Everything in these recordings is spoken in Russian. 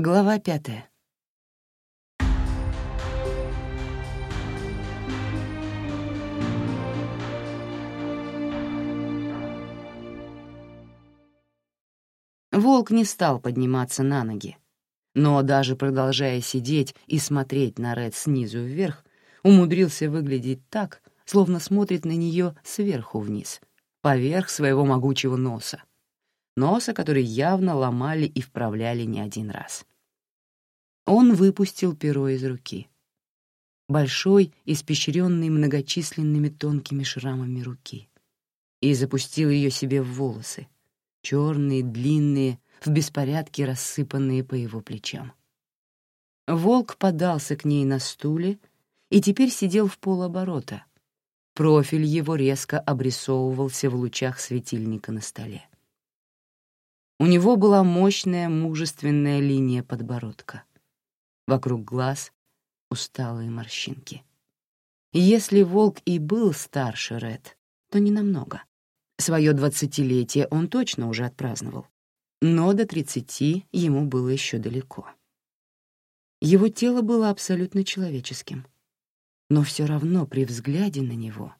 Глава пятая. Волк не стал подниматься на ноги, но даже продолжая сидеть и смотреть на Ред снизу вверх, умудрился выглядеть так, словно смотрит на нее сверху вниз, поверх своего могучего носа. Носа, который явно ломали и вправляли не один раз. Он выпустил перо из руки. Большой, испещренный многочисленными тонкими шрамами руки. И запустил ее себе в волосы, черные, длинные, в беспорядке рассыпанные по его плечам. Волк подался к ней на стуле и теперь сидел в полоборота. Профиль его резко обрисовывался в лучах светильника на столе. У него была мощная мужественная линия подбородка. Вокруг глаз — усталые морщинки. Если волк и был старше Ред, то не намного. Своё двадцатилетие он точно уже отпраздновал. Но до тридцати ему было еще далеко. Его тело было абсолютно человеческим. Но все равно при взгляде на него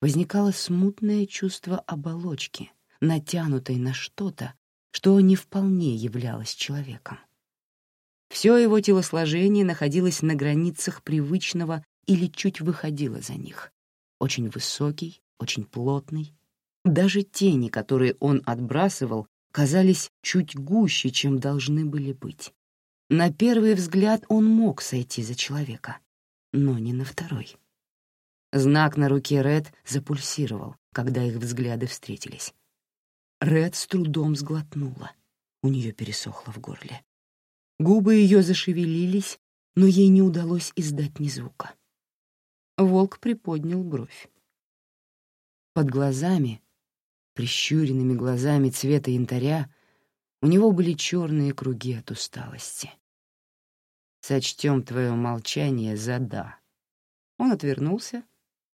возникало смутное чувство оболочки, натянутой на что-то, что не вполне являлось человеком. Все его телосложение находилось на границах привычного или чуть выходило за них. Очень высокий, очень плотный, даже тени, которые он отбрасывал, казались чуть гуще, чем должны были быть. На первый взгляд он мог сойти за человека, но не на второй. Знак на руке Ред запульсировал, когда их взгляды встретились. Ред с трудом сглотнула. У нее пересохло в горле. Губы ее зашевелились, но ей не удалось издать ни звука. Волк приподнял бровь. Под глазами прищуренными глазами цвета янтаря, у него были черные круги от усталости. «Сочтем твое молчание за «да». Он отвернулся,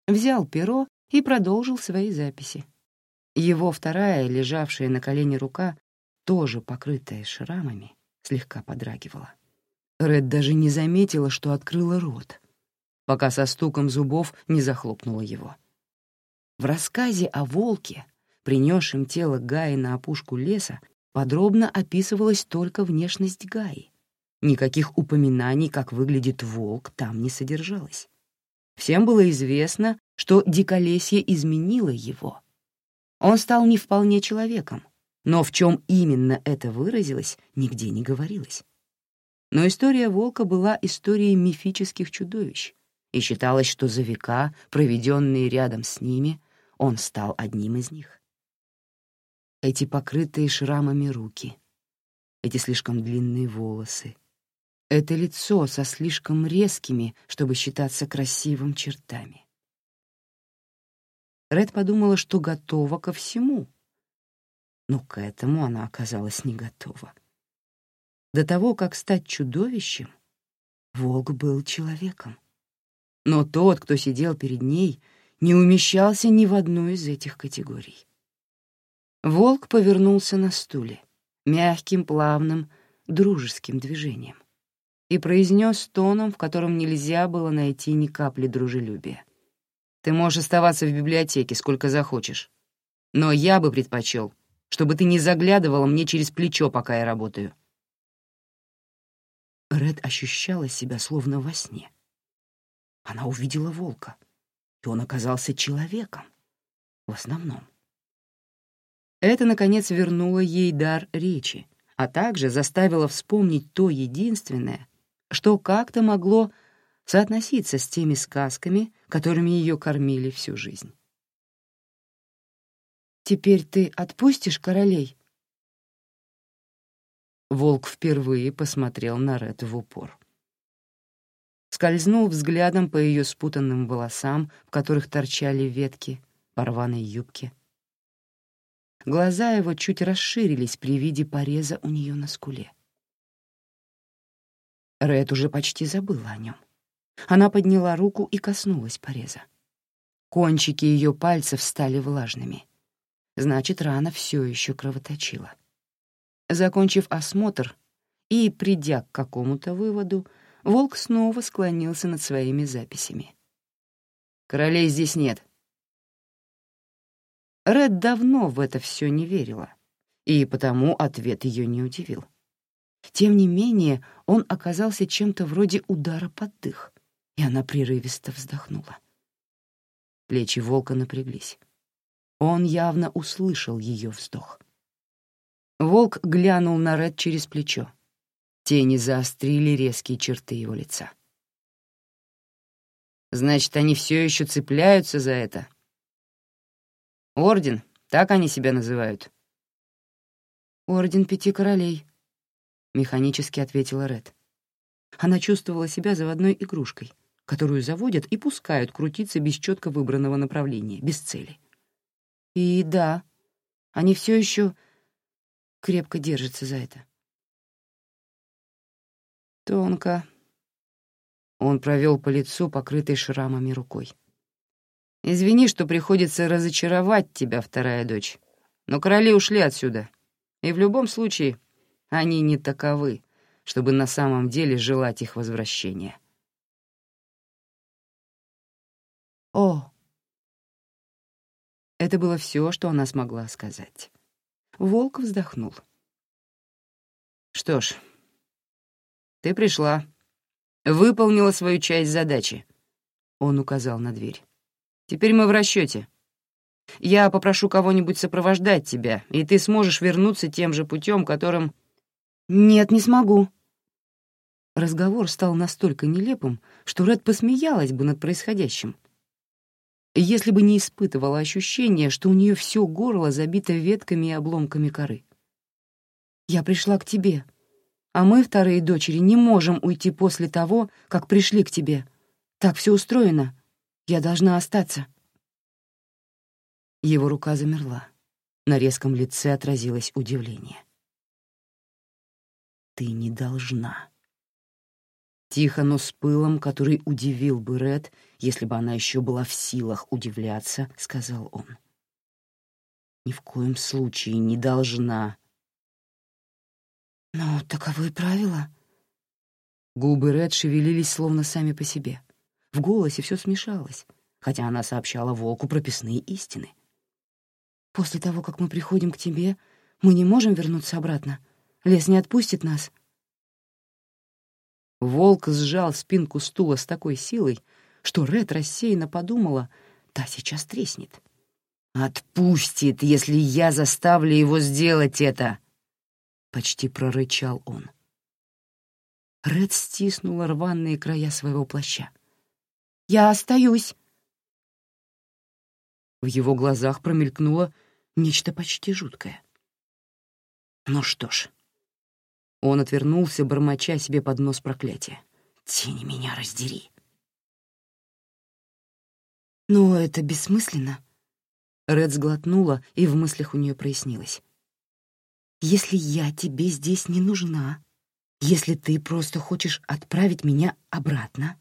взял перо и продолжил свои записи. Его вторая, лежавшая на колене рука, тоже покрытая шрамами, слегка подрагивала. Ред даже не заметила, что открыла рот, пока со стуком зубов не захлопнула его. В рассказе о волке принесшим тело Гаи на опушку леса, подробно описывалась только внешность Гаи. Никаких упоминаний, как выглядит волк, там не содержалось. Всем было известно, что диколесье изменило его. Он стал не вполне человеком, но в чем именно это выразилось, нигде не говорилось. Но история волка была историей мифических чудовищ, и считалось, что за века, проведенные рядом с ними, он стал одним из них эти покрытые шрамами руки, эти слишком длинные волосы, это лицо со слишком резкими, чтобы считаться красивым чертами. Ред подумала, что готова ко всему, но к этому она оказалась не готова. До того, как стать чудовищем, волк был человеком. Но тот, кто сидел перед ней, не умещался ни в одну из этих категорий. Волк повернулся на стуле, мягким, плавным, дружеским движением, и произнес тоном, в котором нельзя было найти ни капли дружелюбия. «Ты можешь оставаться в библиотеке сколько захочешь, но я бы предпочел, чтобы ты не заглядывала мне через плечо, пока я работаю». Ред ощущала себя словно во сне. Она увидела волка, и он оказался человеком, в основном. Это, наконец, вернуло ей дар речи, а также заставило вспомнить то единственное, что как-то могло соотноситься с теми сказками, которыми ее кормили всю жизнь. «Теперь ты отпустишь королей?» Волк впервые посмотрел на Ред в упор. Скользнул взглядом по ее спутанным волосам, в которых торчали ветки, по рваной юбке — Глаза его чуть расширились при виде пореза у нее на скуле. Ред уже почти забыла о нем. Она подняла руку и коснулась пореза. Кончики ее пальцев стали влажными. Значит, рана все еще кровоточила. Закончив осмотр и, придя к какому-то выводу, волк снова склонился над своими записями. «Королей здесь нет». Ред давно в это все не верила, и потому ответ ее не удивил. Тем не менее, он оказался чем-то вроде удара под дых, и она прерывисто вздохнула. Плечи волка напряглись. Он явно услышал ее вздох. Волк глянул на Ред через плечо. Тени заострили резкие черты его лица. «Значит, они все еще цепляются за это?» «Орден, так они себя называют?» «Орден Пяти Королей», — механически ответила Ред. Она чувствовала себя заводной игрушкой, которую заводят и пускают крутиться без четко выбранного направления, без цели. И да, они все еще крепко держатся за это. Тонко. Он провел по лицу, покрытой шрамами рукой. «Извини, что приходится разочаровать тебя, вторая дочь, но короли ушли отсюда, и в любом случае они не таковы, чтобы на самом деле желать их возвращения». «О!» Это было все, что она смогла сказать. Волк вздохнул. «Что ж, ты пришла, выполнила свою часть задачи», — он указал на дверь. «Теперь мы в расчете. Я попрошу кого-нибудь сопровождать тебя, и ты сможешь вернуться тем же путем, которым...» «Нет, не смогу». Разговор стал настолько нелепым, что Ред посмеялась бы над происходящим если бы не испытывала ощущение, что у нее все горло забито ветками и обломками коры. «Я пришла к тебе, а мы, вторые дочери, не можем уйти после того, как пришли к тебе. Так все устроено. Я должна остаться». Его рука замерла. На резком лице отразилось удивление. «Ты не должна», Тихо, но с пылом, который удивил бы Ред, если бы она еще была в силах удивляться, сказал он. «Ни в коем случае не должна». «Но таковы правила». Губы Ред шевелились словно сами по себе. В голосе все смешалось, хотя она сообщала волку прописные истины. «После того, как мы приходим к тебе, мы не можем вернуться обратно. Лес не отпустит нас». Волк сжал спинку стула с такой силой, что Ред рассеянно подумала, та сейчас треснет. «Отпустит, если я заставлю его сделать это!» — почти прорычал он. Ред стиснула рваные края своего плаща. «Я остаюсь!» В его глазах промелькнуло нечто почти жуткое. «Ну что ж, он отвернулся, бормоча себе под нос проклятия. «Тени меня раздери!» «Но это бессмысленно». Ред сглотнула, и в мыслях у нее прояснилось. «Если я тебе здесь не нужна, если ты просто хочешь отправить меня обратно,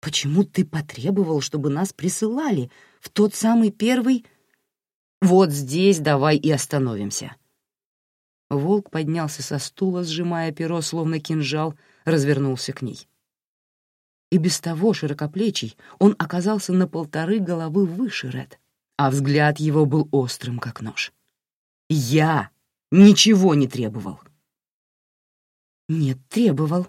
почему ты потребовал, чтобы нас присылали в тот самый первый...» «Вот здесь давай и остановимся», Волк поднялся со стула, сжимая перо, словно кинжал, развернулся к ней. И без того широкоплечий он оказался на полторы головы выше Ред, а взгляд его был острым, как нож. «Я ничего не требовал». «Нет, требовал.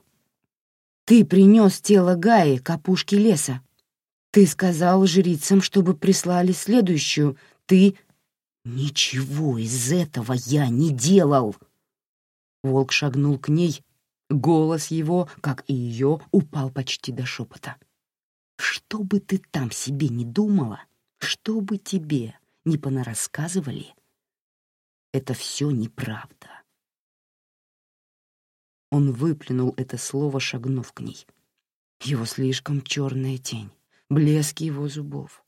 Ты принес тело Гаи к опушке леса. Ты сказал жрицам, чтобы прислали следующую. Ты «Ничего из этого я не делал!» Волк шагнул к ней, голос его, как и ее, упал почти до шепота. «Что бы ты там себе не думала, что бы тебе не понарассказывали, это все неправда». Он выплюнул это слово, шагнув к ней. Его слишком черная тень, блеск его зубов.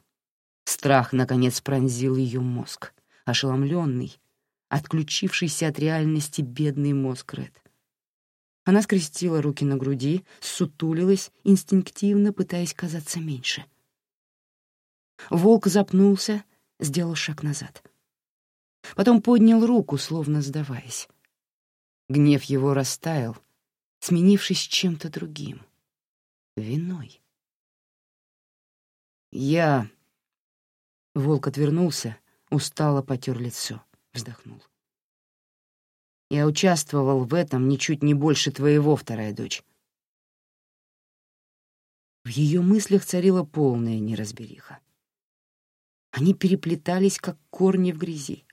Страх, наконец, пронзил ее мозг ошеломленный, отключившийся от реальности бедный мозг Ред. Она скрестила руки на груди, сутулилась, инстинктивно пытаясь казаться меньше. Волк запнулся, сделал шаг назад. Потом поднял руку, словно сдаваясь. Гнев его растаял, сменившись чем-то другим — виной. «Я...» Волк отвернулся, устало потер лицо, вздохнул. «Я участвовал в этом ничуть не больше твоего, вторая дочь». В ее мыслях царила полная неразбериха. Они переплетались, как корни в грязи.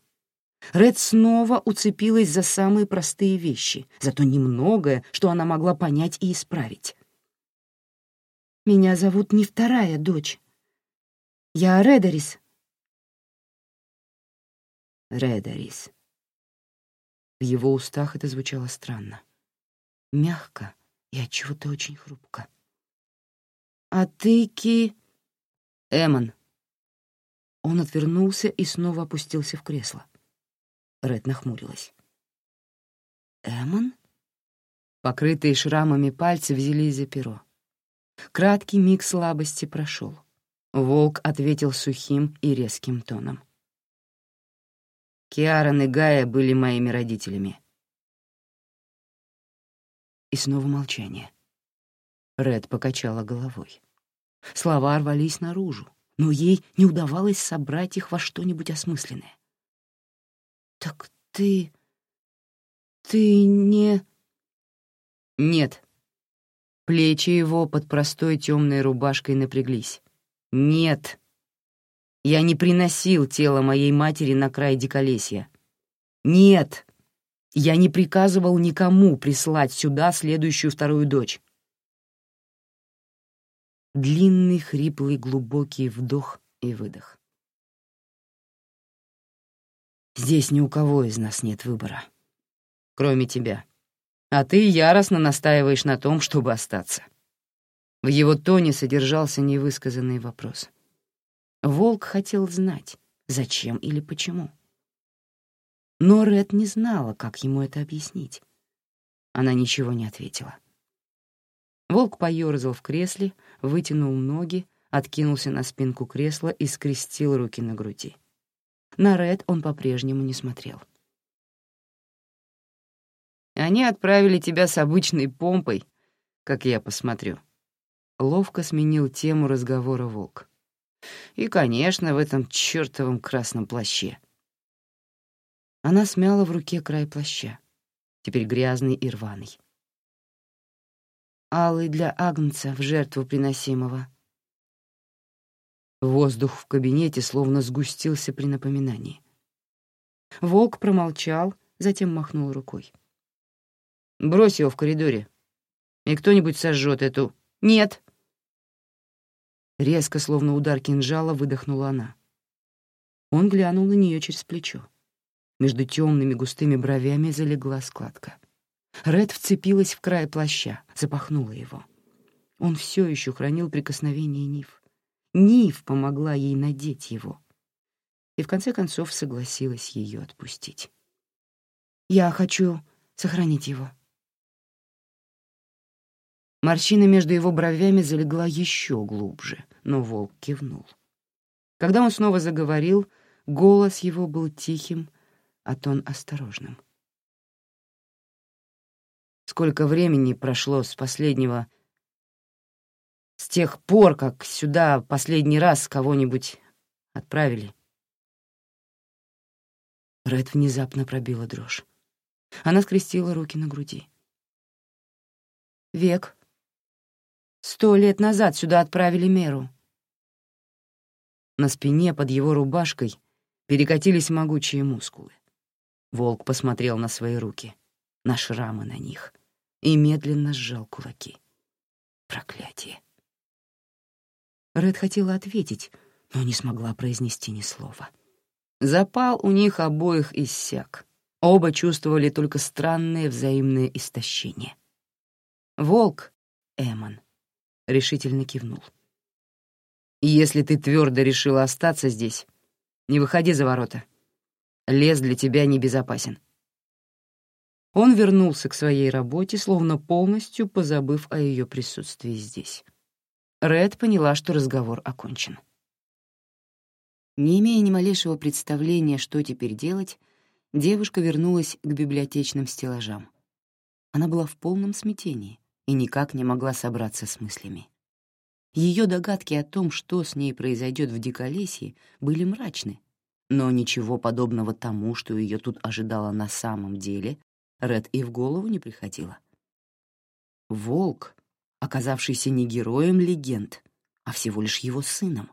Ред снова уцепилась за самые простые вещи, зато немногое, что она могла понять и исправить. «Меня зовут не вторая дочь. Я Редарис». Редарис. В его устах это звучало странно. Мягко и отчего-то очень хрупко. «А ты, Ки...» «Эмон». Он отвернулся и снова опустился в кресло. Ред нахмурилась. «Эмон?» Покрытые шрамами пальцы взялись за перо. Краткий миг слабости прошел. Волк ответил сухим и резким тоном. «Киарон и Гая были моими родителями». И снова молчание. Ред покачала головой. Слова рвались наружу, но ей не удавалось собрать их во что-нибудь осмысленное. «Так ты... ты не...» «Нет». Плечи его под простой темной рубашкой напряглись. «Нет. Я не приносил тело моей матери на край диколесья. Нет. Я не приказывал никому прислать сюда следующую вторую дочь». Длинный, хриплый, глубокий вдох и выдох. Здесь ни у кого из нас нет выбора. Кроме тебя. А ты яростно настаиваешь на том, чтобы остаться. В его тоне содержался невысказанный вопрос. Волк хотел знать, зачем или почему. Но Ред не знала, как ему это объяснить. Она ничего не ответила. Волк поёрзал в кресле, вытянул ноги, откинулся на спинку кресла и скрестил руки на груди. На Ред он по-прежнему не смотрел. «Они отправили тебя с обычной помпой, как я посмотрю». Ловко сменил тему разговора Волк. «И, конечно, в этом чёртовом красном плаще». Она смяла в руке край плаща, теперь грязный и рваный. Алый для Агнца в жертву приносимого, Воздух в кабинете словно сгустился при напоминании. Волк промолчал, затем махнул рукой. «Брось его в коридоре, и кто-нибудь сожжет эту...» «Нет!» Резко, словно удар кинжала, выдохнула она. Он глянул на нее через плечо. Между темными густыми бровями залегла складка. Ред вцепилась в край плаща, запахнула его. Он все еще хранил прикосновение Ниф. Нив помогла ей надеть его. И в конце концов согласилась ее отпустить. «Я хочу сохранить его». Морщина между его бровями залегла еще глубже, но волк кивнул. Когда он снова заговорил, голос его был тихим, а тон осторожным. Сколько времени прошло с последнего с тех пор, как сюда последний раз кого-нибудь отправили. Ред внезапно пробила дрожь. Она скрестила руки на груди. «Век. Сто лет назад сюда отправили Меру». На спине под его рубашкой перекатились могучие мускулы. Волк посмотрел на свои руки, на шрамы на них, и медленно сжал кулаки. Проклятие. Ред хотела ответить, но не смогла произнести ни слова. Запал у них обоих иссяк. Оба чувствовали только странное взаимное истощение. «Волк, Эмон», — решительно кивнул. «Если ты твердо решила остаться здесь, не выходи за ворота. Лес для тебя небезопасен». Он вернулся к своей работе, словно полностью позабыв о ее присутствии здесь. Ред поняла, что разговор окончен. Не имея ни малейшего представления, что теперь делать, девушка вернулась к библиотечным стеллажам, Она была в полном смятении и никак не могла собраться с мыслями. Ее догадки о том, что с ней произойдет в Диколесье, были мрачны, но ничего подобного тому, что ее тут ожидало на самом деле, Ред и в голову не приходило. Волк, оказавшийся не героем легенд, а всего лишь его сыном.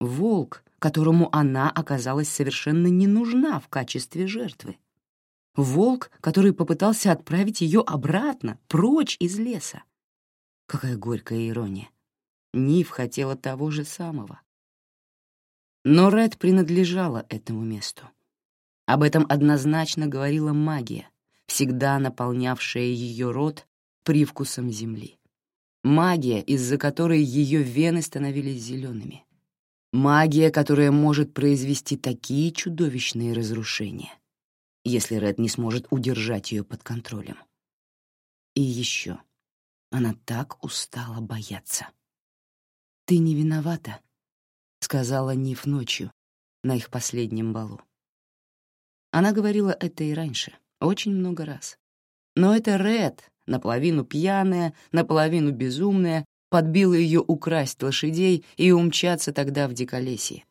Волк, которому она оказалась совершенно не нужна в качестве жертвы. Волк, который попытался отправить ее обратно, прочь из леса. Какая горькая ирония. Нив хотела того же самого. Но Ред принадлежала этому месту. Об этом однозначно говорила магия, всегда наполнявшая ее рот привкусом земли. Магия, из-за которой ее вены становились зелеными. Магия, которая может произвести такие чудовищные разрушения, если Ред не сможет удержать ее под контролем. И еще. Она так устала бояться. «Ты не виновата», — сказала Ниф ночью на их последнем балу. Она говорила это и раньше, очень много раз. Но это Ред, наполовину пьяная, наполовину безумная, подбила ее украсть лошадей и умчаться тогда в диколесье.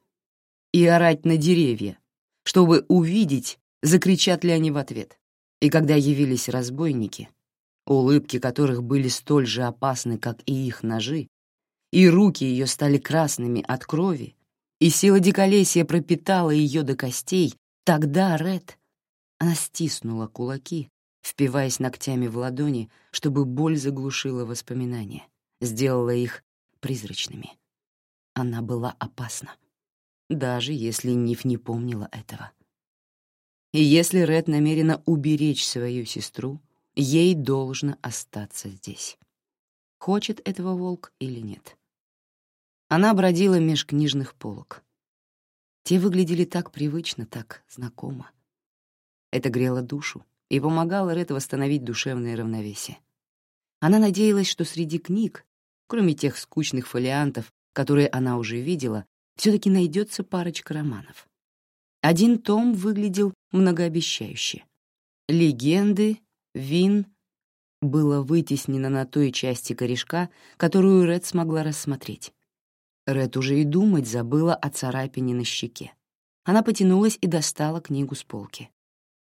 И орать на деревья, чтобы увидеть, закричат ли они в ответ. И когда явились разбойники, улыбки которых были столь же опасны, как и их ножи, и руки ее стали красными от крови, и сила диколесья пропитала ее до костей, тогда Ред... Она стиснула кулаки, впиваясь ногтями в ладони, чтобы боль заглушила воспоминания, сделала их призрачными. Она была опасна, даже если Ниф не помнила этого. И если Ред намерена уберечь свою сестру, ей должно остаться здесь. Хочет этого волк или нет. Она бродила меж книжных полок. Те выглядели так привычно, так знакомо. Это грело душу и помогало Ред восстановить душевное равновесие. Она надеялась, что среди книг, кроме тех скучных фолиантов, которые она уже видела, все-таки найдется парочка романов. Один том выглядел многообещающе. «Легенды», «Вин» было вытеснено на той части корешка, которую Ред смогла рассмотреть. Ред уже и думать забыла о царапине на щеке. Она потянулась и достала книгу с полки.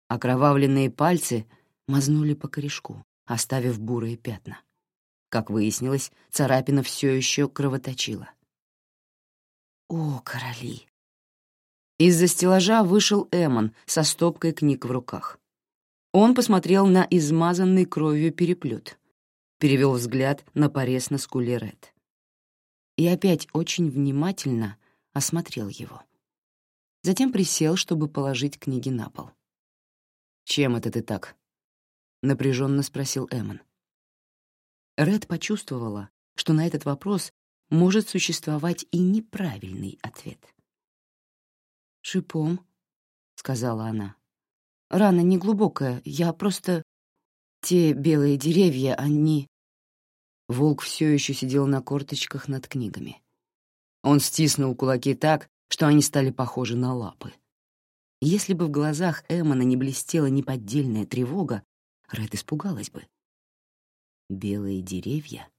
Окровавленные пальцы мазнули по корешку, оставив бурые пятна. Как выяснилось, царапина все еще кровоточила. О, короли! Из-за стеллажа вышел Эмон со стопкой книг в руках. Он посмотрел на измазанный кровью переплет, перевел взгляд на порез на скуле Ред и опять очень внимательно осмотрел его. Затем присел, чтобы положить книги на пол. «Чем это ты так?» — напряженно спросил Эммон. Ред почувствовала, что на этот вопрос может существовать и неправильный ответ. «Шипом», — сказала она. «Рана неглубокая, я просто... Те белые деревья, они...» Волк все еще сидел на корточках над книгами. Он стиснул кулаки так, что они стали похожи на лапы. Если бы в глазах Эммона не блестела неподдельная тревога, Ред испугалась бы. «Белые деревья?»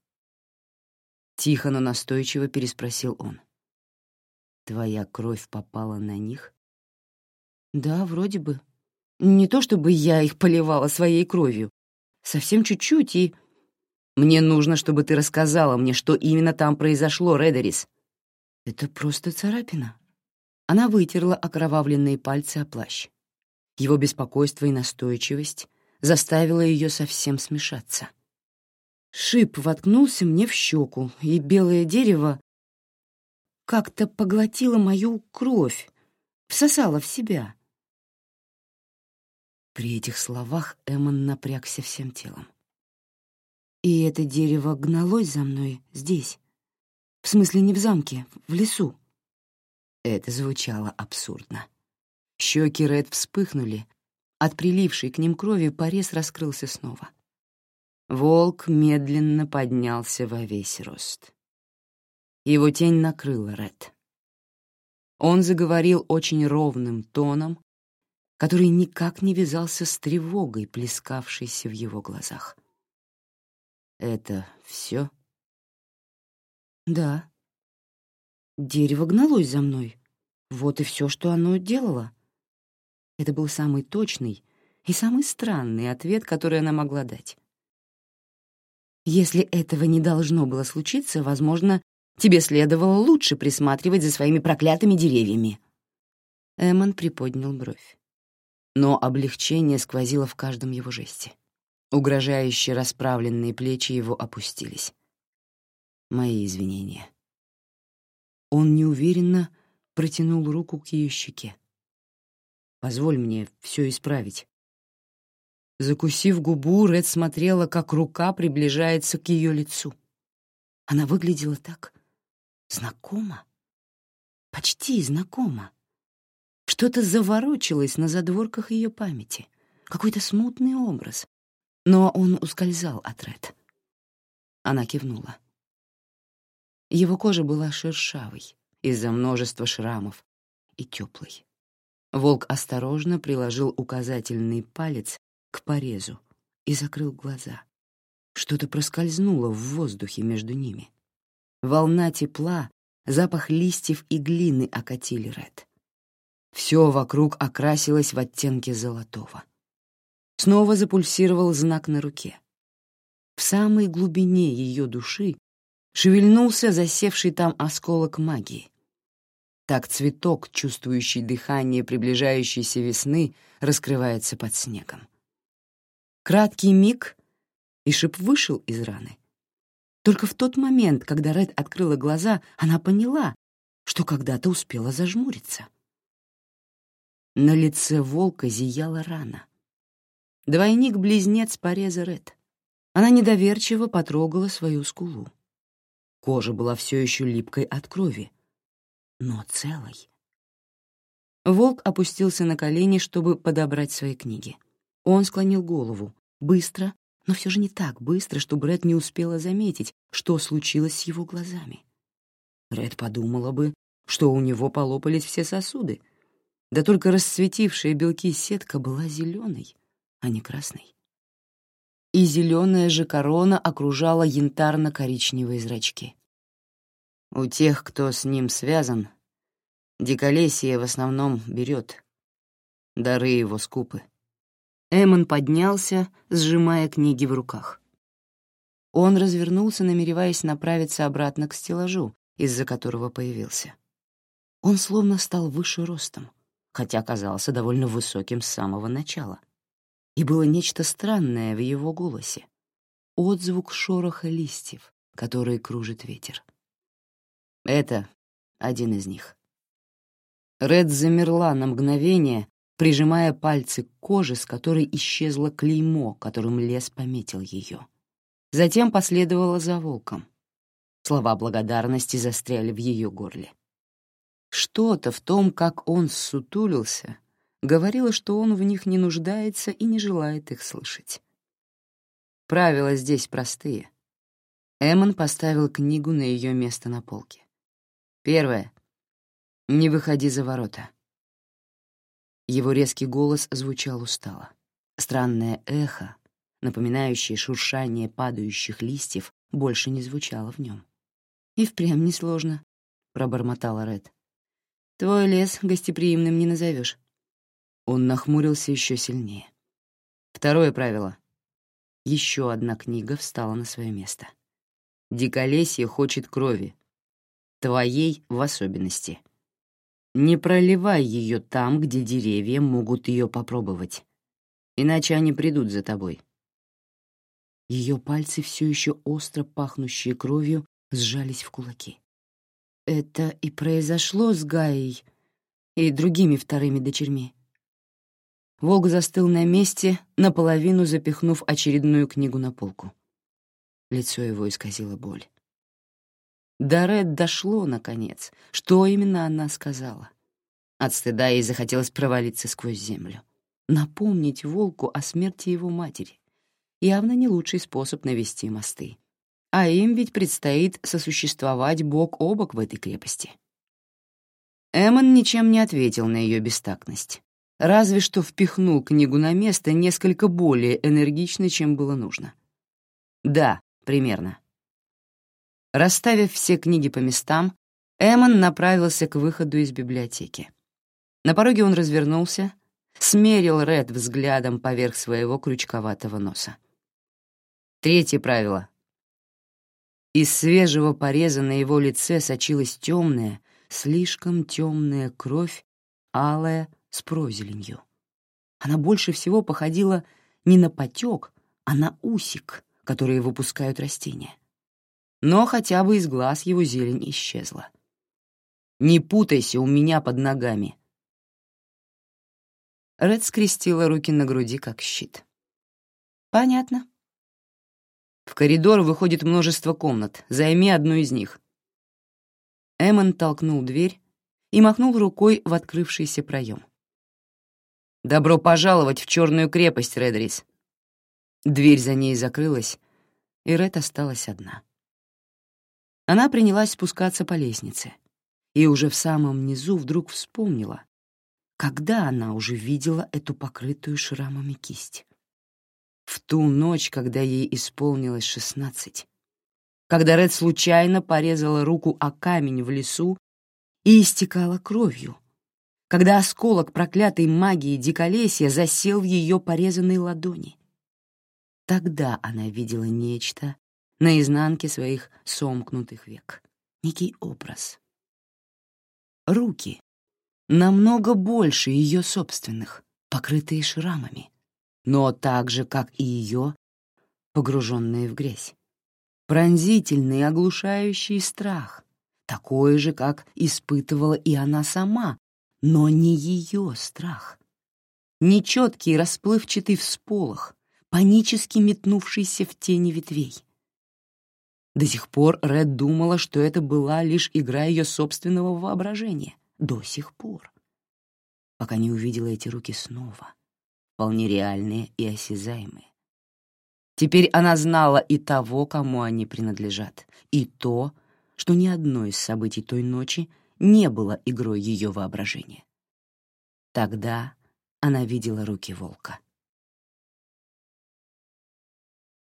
Тихо, но настойчиво переспросил он. «Твоя кровь попала на них?» «Да, вроде бы. Не то чтобы я их поливала своей кровью. Совсем чуть-чуть и...» Мне нужно, чтобы ты рассказала мне, что именно там произошло, Редерис». «Это просто царапина». Она вытерла окровавленные пальцы о плащ. Его беспокойство и настойчивость заставило ее совсем смешаться. Шип воткнулся мне в щеку, и белое дерево как-то поглотило мою кровь, всосало в себя. При этих словах Эммон напрягся всем телом. И это дерево гналось за мной здесь. В смысле, не в замке, в лесу. Это звучало абсурдно. Щеки Ред вспыхнули. От прилившей к ним крови порез раскрылся снова. Волк медленно поднялся во весь рост. Его тень накрыла Ред. Он заговорил очень ровным тоном, который никак не вязался с тревогой, плескавшейся в его глазах. «Это все? «Да. Дерево гналось за мной. Вот и все, что оно делало». Это был самый точный и самый странный ответ, который она могла дать. Если этого не должно было случиться, возможно, тебе следовало лучше присматривать за своими проклятыми деревьями. Эммон приподнял бровь. Но облегчение сквозило в каждом его жесте. Угрожающие расправленные плечи его опустились. Мои извинения. Он неуверенно протянул руку к ее щеке. «Позволь мне все исправить». Закусив губу, Ред смотрела, как рука приближается к ее лицу. Она выглядела так знакомо, почти знакомо. Что-то заворочилось на задворках ее памяти, какой-то смутный образ. Но он ускользал от Ред. Она кивнула. Его кожа была шершавой из-за множества шрамов и теплой. Волк осторожно приложил указательный палец к порезу и закрыл глаза. Что-то проскользнуло в воздухе между ними. Волна тепла, запах листьев и глины окатили Ред. Все вокруг окрасилось в оттенке золотого. Снова запульсировал знак на руке. В самой глубине ее души шевельнулся засевший там осколок магии. Так цветок, чувствующий дыхание приближающейся весны, раскрывается под снегом. Краткий миг, и шип вышел из раны. Только в тот момент, когда Ред открыла глаза, она поняла, что когда-то успела зажмуриться. На лице волка зияла рана. Двойник-близнец пореза Ред. Она недоверчиво потрогала свою скулу. Кожа была все еще липкой от крови, но целой. Волк опустился на колени, чтобы подобрать свои книги. Он склонил голову, быстро, но все же не так быстро, чтобы Ред не успела заметить, что случилось с его глазами. Ред подумала бы, что у него полопались все сосуды, да только расцветившая белки сетка была зеленой, а не красной. И зеленая же корона окружала янтарно-коричневые зрачки. У тех, кто с ним связан, диколесье в основном берет. Дары его скупы. Эммон поднялся, сжимая книги в руках. Он развернулся, намереваясь направиться обратно к стеллажу, из-за которого появился. Он словно стал выше ростом, хотя казался довольно высоким с самого начала. И было нечто странное в его голосе. Отзвук шороха листьев, которые кружит ветер. Это один из них. Ред замерла на мгновение, прижимая пальцы к коже, с которой исчезло клеймо, которым лес пометил ее. Затем последовала за волком. Слова благодарности застряли в ее горле. Что-то в том, как он ссутулился, говорило, что он в них не нуждается и не желает их слышать. Правила здесь простые. Эммон поставил книгу на ее место на полке. Первое. Не выходи за ворота. Его резкий голос звучал устало. Странное эхо, напоминающее шуршание падающих листьев, больше не звучало в нем. «И впрямь несложно», — пробормотала Ред. «Твой лес гостеприимным не назовешь». Он нахмурился еще сильнее. Второе правило. Еще одна книга встала на свое место. «Диколесье хочет крови. Твоей в особенности». Не проливай ее там, где деревья могут ее попробовать, иначе они придут за тобой. Ее пальцы, все еще остро пахнущие кровью, сжались в кулаки. Это и произошло с Гаей и другими вторыми дочерьми. Волк застыл на месте, наполовину запихнув очередную книгу на полку. Лицо его исказило боль. До Ред дошло, наконец, что именно она сказала. От стыда ей захотелось провалиться сквозь землю. Напомнить волку о смерти его матери. Явно не лучший способ навести мосты. А им ведь предстоит сосуществовать бок о бок в этой крепости. Эммон ничем не ответил на ее бестактность. разве что впихнул книгу на место несколько более энергично, чем было нужно. Да, примерно. Расставив все книги по местам, Эммон направился к выходу из библиотеки. На пороге он развернулся, смерил Ред взглядом поверх своего крючковатого носа. Третье правило. Из свежего пореза на его лице сочилась темная, слишком темная кровь, алая, с прозеленью. Она больше всего походила не на потек, а на усик, который выпускают растения. Но хотя бы из глаз его зелень исчезла. «Не путайся у меня под ногами», Ред скрестила руки на груди, как щит. «Понятно». «В коридор выходит множество комнат. Займи одну из них». Эммон толкнул дверь и махнул рукой в открывшийся проем. «Добро пожаловать в Черную крепость, Редрис». Дверь за ней закрылась, и Ред осталась одна. Она принялась спускаться по лестнице, и уже в самом низу вдруг вспомнила, когда она уже видела эту покрытую шрамами кисть? В ту ночь, когда ей исполнилось шестнадцать. Когда Ред случайно порезала руку о камень в лесу и истекала кровью. Когда осколок проклятой магии диколесья засел в ее порезанной ладони. Тогда она видела нечто на изнанке своих сомкнутых век. Некий образ. Руки, намного больше ее собственных, покрытые шрамами, но так же, как и ее, погруженные в грязь. Пронзительный, оглушающий страх, такой же, как испытывала и она сама, но не ее страх. Нечеткий расплывчатый всполох, панически метнувшийся в тени ветвей. До сих пор Ред думала, что это была лишь игра ее собственного воображения до сих пор, пока не увидела эти руки снова, вполне реальные и осязаемые. Теперь она знала и того, кому они принадлежат, и то, что ни одно из событий той ночи не было игрой ее воображения. Тогда она видела руки волка —